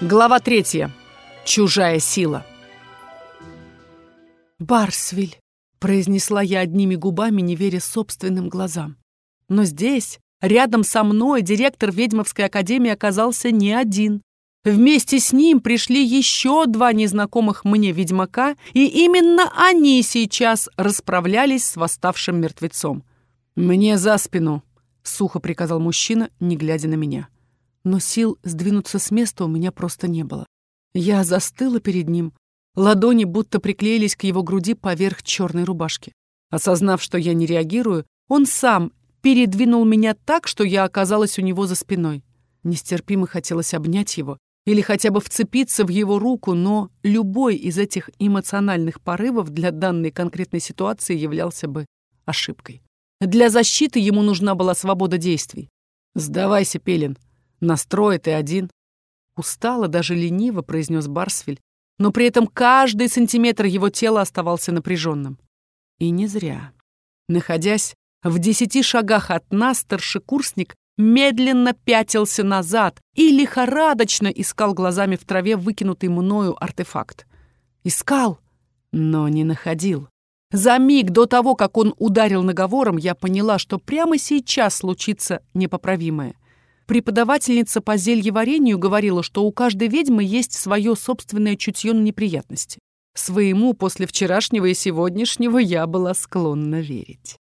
Глава третья. Чужая сила. «Барсвиль», — произнесла я одними губами, не веря собственным глазам. Но здесь, рядом со мной, директор ведьмовской академии оказался не один. Вместе с ним пришли еще два незнакомых мне ведьмака, и именно они сейчас расправлялись с восставшим мертвецом. «Мне за спину», — сухо приказал мужчина, не глядя на меня но сил сдвинуться с места у меня просто не было. Я застыла перед ним, ладони будто приклеились к его груди поверх черной рубашки. Осознав, что я не реагирую, он сам передвинул меня так, что я оказалась у него за спиной. Нестерпимо хотелось обнять его или хотя бы вцепиться в его руку, но любой из этих эмоциональных порывов для данной конкретной ситуации являлся бы ошибкой. Для защиты ему нужна была свобода действий. «Сдавайся, Пелин», Настрой ты один. Устало, даже лениво произнес Барсфель, но при этом каждый сантиметр его тела оставался напряженным. И не зря. Находясь в десяти шагах от нас, старшекурсник медленно пятился назад и лихорадочно искал глазами в траве выкинутый мною артефакт. Искал, но не находил. За миг до того, как он ударил наговором, я поняла, что прямо сейчас случится непоправимое. Преподавательница по зельеварению говорила, что у каждой ведьмы есть свое собственное чутье на неприятности. Своему после вчерашнего и сегодняшнего я была склонна верить.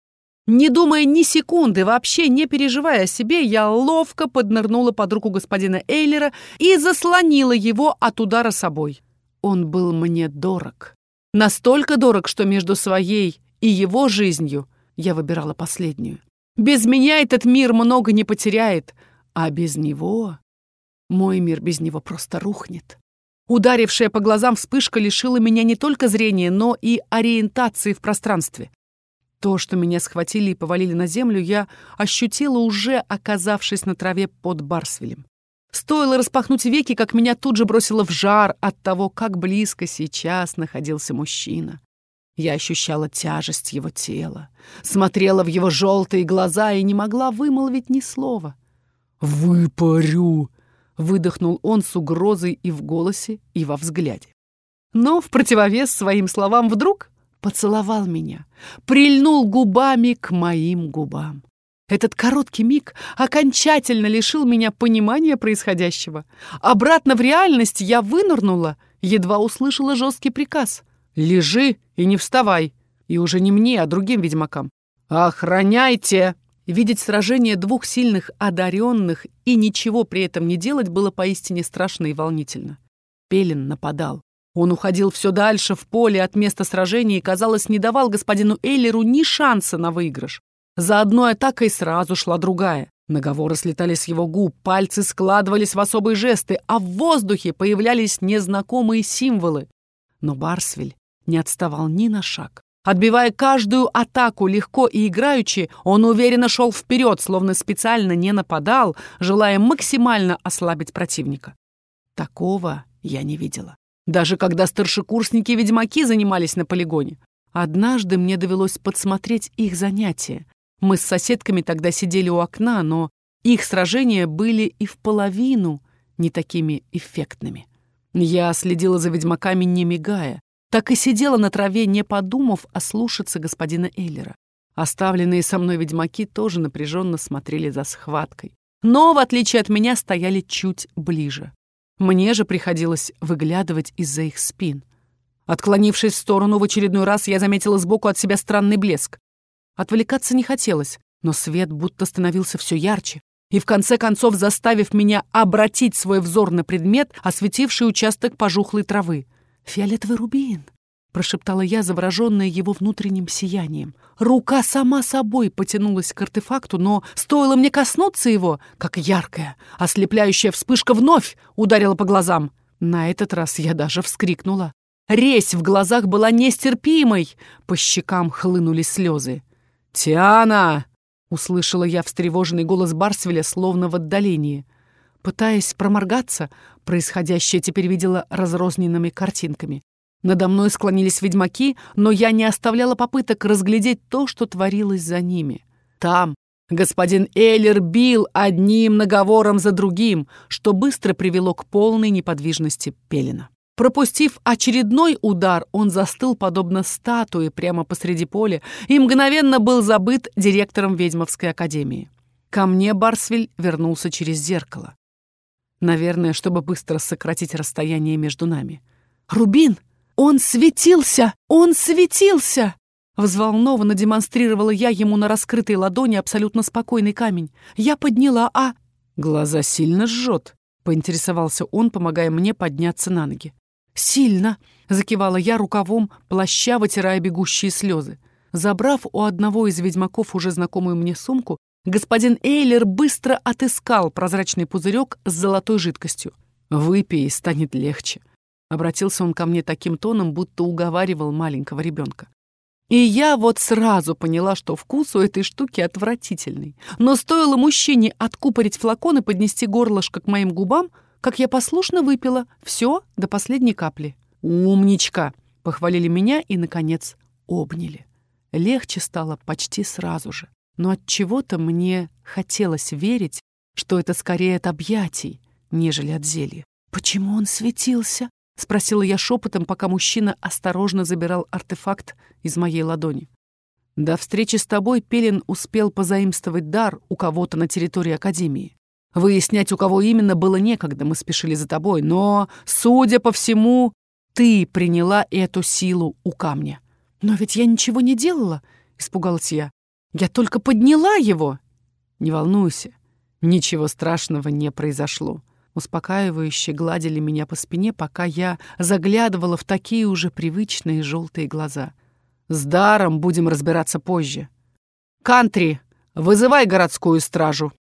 Не думая ни секунды, вообще не переживая о себе, я ловко поднырнула под руку господина Эйлера и заслонила его от удара собой. Он был мне дорог. Настолько дорог, что между своей и его жизнью я выбирала последнюю. Без меня этот мир много не потеряет, а без него... Мой мир без него просто рухнет. Ударившая по глазам вспышка лишила меня не только зрения, но и ориентации в пространстве. То, что меня схватили и повалили на землю, я ощутила уже, оказавшись на траве под Барсвелем. Стоило распахнуть веки, как меня тут же бросило в жар от того, как близко сейчас находился мужчина. Я ощущала тяжесть его тела, смотрела в его желтые глаза и не могла вымолвить ни слова — «Выпарю!» — выдохнул он с угрозой и в голосе, и во взгляде. Но в противовес своим словам вдруг поцеловал меня, прильнул губами к моим губам. Этот короткий миг окончательно лишил меня понимания происходящего. Обратно в реальность я вынырнула, едва услышала жесткий приказ. «Лежи и не вставай!» И уже не мне, а другим ведьмакам. «Охраняйте!» Видеть сражение двух сильных одаренных и ничего при этом не делать было поистине страшно и волнительно. Пелин нападал. Он уходил все дальше в поле от места сражения и, казалось, не давал господину Эйлеру ни шанса на выигрыш. За одной атакой сразу шла другая. Наговоры слетали с его губ, пальцы складывались в особые жесты, а в воздухе появлялись незнакомые символы. Но Барсвель не отставал ни на шаг. Отбивая каждую атаку легко и играючи, он уверенно шел вперед, словно специально не нападал, желая максимально ослабить противника. Такого я не видела. Даже когда старшекурсники-ведьмаки занимались на полигоне. Однажды мне довелось подсмотреть их занятия. Мы с соседками тогда сидели у окна, но их сражения были и в половину не такими эффектными. Я следила за ведьмаками, не мигая, так и сидела на траве, не подумав ослушаться господина Эйлера. Оставленные со мной ведьмаки тоже напряженно смотрели за схваткой. Но, в отличие от меня, стояли чуть ближе. Мне же приходилось выглядывать из-за их спин. Отклонившись в сторону в очередной раз, я заметила сбоку от себя странный блеск. Отвлекаться не хотелось, но свет будто становился все ярче, и в конце концов заставив меня обратить свой взор на предмет, осветивший участок пожухлой травы — «Фиолетовый рубин!» — прошептала я, завороженная его внутренним сиянием. Рука сама собой потянулась к артефакту, но стоило мне коснуться его, как яркая, ослепляющая вспышка вновь ударила по глазам. На этот раз я даже вскрикнула. Резь в глазах была нестерпимой, по щекам хлынули слезы. «Тиана!» — услышала я встревоженный голос Барсвеля, словно в отдалении — Пытаясь проморгаться, происходящее теперь видела разрозненными картинками. Надо мной склонились ведьмаки, но я не оставляла попыток разглядеть то, что творилось за ними. Там, Господин Эйлер бил одним наговором за другим, что быстро привело к полной неподвижности Пелена. Пропустив очередной удар, он застыл, подобно статуе, прямо посреди поля и мгновенно был забыт директором Ведьмовской академии. Ко мне Барсвель вернулся через зеркало. Наверное, чтобы быстро сократить расстояние между нами. «Рубин! Он светился! Он светился!» Взволнованно демонстрировала я ему на раскрытой ладони абсолютно спокойный камень. Я подняла, а... «Глаза сильно жжет», — поинтересовался он, помогая мне подняться на ноги. «Сильно!» — закивала я рукавом, плаща, вытирая бегущие слезы. Забрав у одного из ведьмаков уже знакомую мне сумку, господин Эйлер быстро отыскал прозрачный пузырек с золотой жидкостью. «Выпей, станет легче», — обратился он ко мне таким тоном, будто уговаривал маленького ребенка. И я вот сразу поняла, что вкус у этой штуки отвратительный. Но стоило мужчине откупорить флакон и поднести горлышко к моим губам — как я послушно выпила все до последней капли. «Умничка!» — похвалили меня и, наконец, обняли. Легче стало почти сразу же. Но от чего то мне хотелось верить, что это скорее от объятий, нежели от зелья. «Почему он светился?» — спросила я шепотом, пока мужчина осторожно забирал артефакт из моей ладони. До встречи с тобой Пелин успел позаимствовать дар у кого-то на территории Академии. Выяснять, у кого именно, было некогда, мы спешили за тобой, но, судя по всему, ты приняла эту силу у камня. Но ведь я ничего не делала, испугалась я. Я только подняла его. Не волнуйся, ничего страшного не произошло. Успокаивающе гладили меня по спине, пока я заглядывала в такие уже привычные желтые глаза. С даром будем разбираться позже. «Кантри, вызывай городскую стражу!»